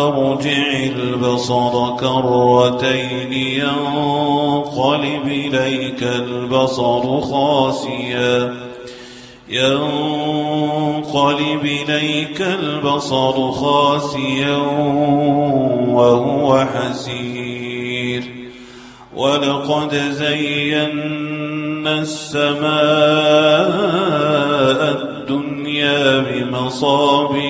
ارجع البصر كرتين ينقلب إليك البصر خاسيا. ينقلب إليك البصر خاسيا وهو حسير. ولقد زينا السماء الدنيا بمصابيح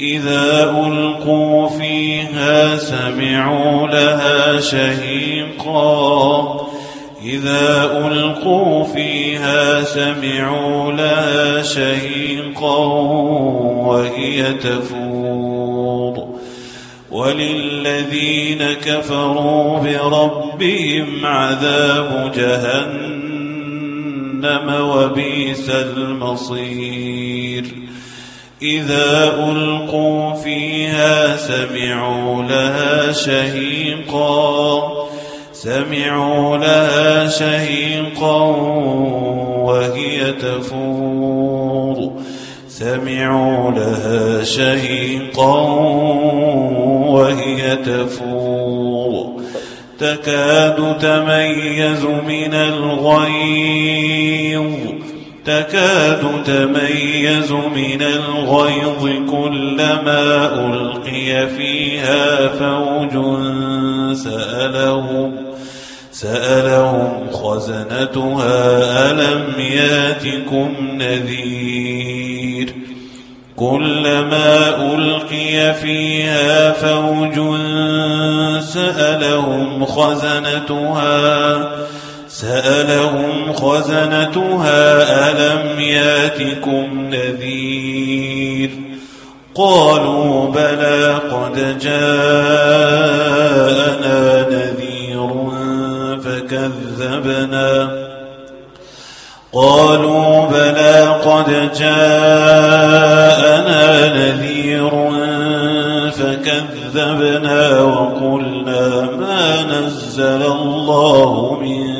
إذا ألقوا فيها سمعوا لها شهيقا. إذا ألقوا فيها سمعوا لها شهيقا وهي تفور. وللذين كفروا بربهم عذاب جهنم وبئس المصير. إذا ألقوا فيها سمعوا لها شهيقا. سمعوا لها شهيقا وهي تفور. سمعوا لها شهيقا وهي تفور. تكاد تميز من الغيظ. تكاد تميز من الغيظ كلما ألقي فيها فوج سألهم سألهم خزنتها ألم ياتكم نذير؟ كلما ألقي فيها فوج سألهم خزنتها سألهم خزنتها ألم ياتكم نذير قالوا بلى قد جاءنا نذير فكذبنا قالوا بلى قد جاءنا نذير فكذبنا وقلنا ما نزل الله من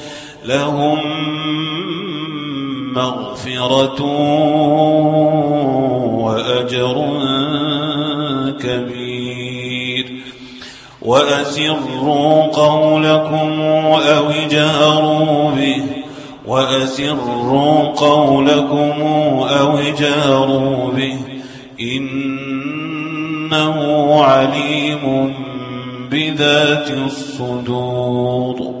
لهم مغفرة وأجر كبير. وأسروا قولكم أو اجهروا به. وأسروا قولكم أو اجهروا به. إنه عليم بذات الصدور.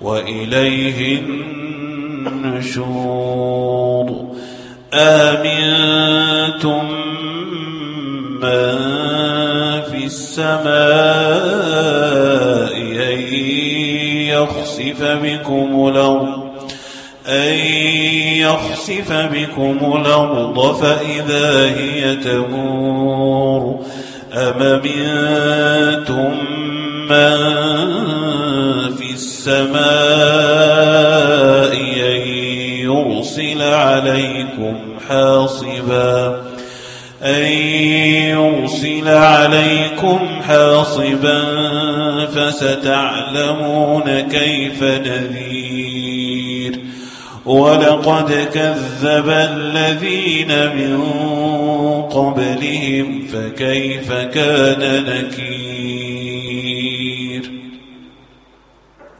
وإليه النشور. آمنتم من في السماء أن يخسف بكم الأرض أن يخسف بكم الأرض فإذا هي تمور. أم منتم من السماء أن يرسل عليكم حاصبا أن يرسل عليكم حاصبا فستعلمون كيف نذير. ولقد كذب الذين من قبلهم فكيف كان نكير؟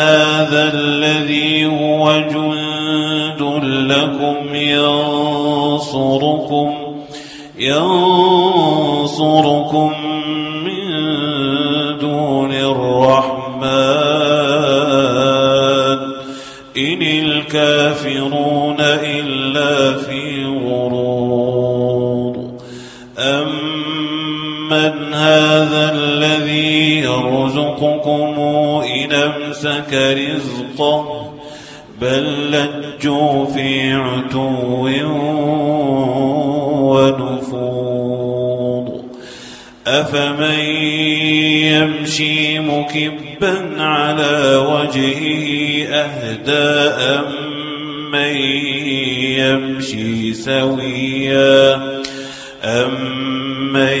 هذا الذي هو جند لكم ينصركم ينصركم إن الكافرون أمسك رزقه بل لجوا في عتو ونفور أفمن يمشي مكبا على وجهه أهدى أمن يمشي سويا أمن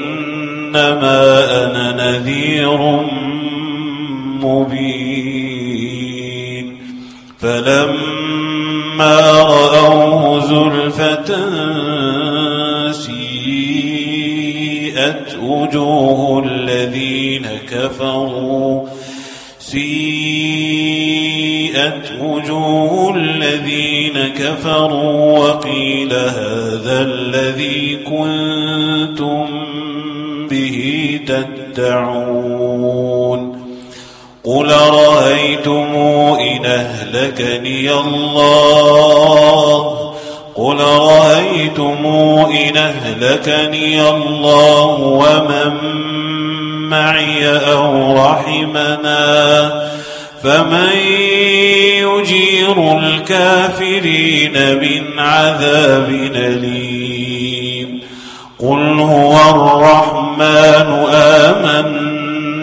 وإنما أنا نذير مبين. فلما رأوه زلفة سيئت وجوه الذين كفروا. سيئت وجوه الذين كفروا. وقيل هذا الذي كنتم به تدعون قل رأيتم إن أهلكني الله قل رأيتم إن أهلكني الله ومن معي أو رحمنا فمن يجير الكافرين من عذاب أليم قل هو الرحمن آمنا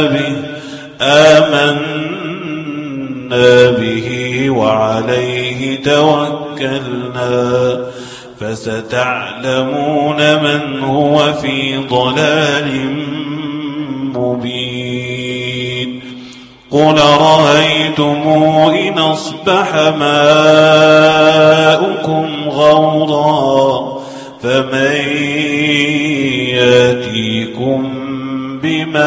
به آمنا به وعليه توكلنا. فستعلمون من هو في ضلال مبين. قل رأيتم إن أصبح ماؤكم غورا فمن يأتيكم بماء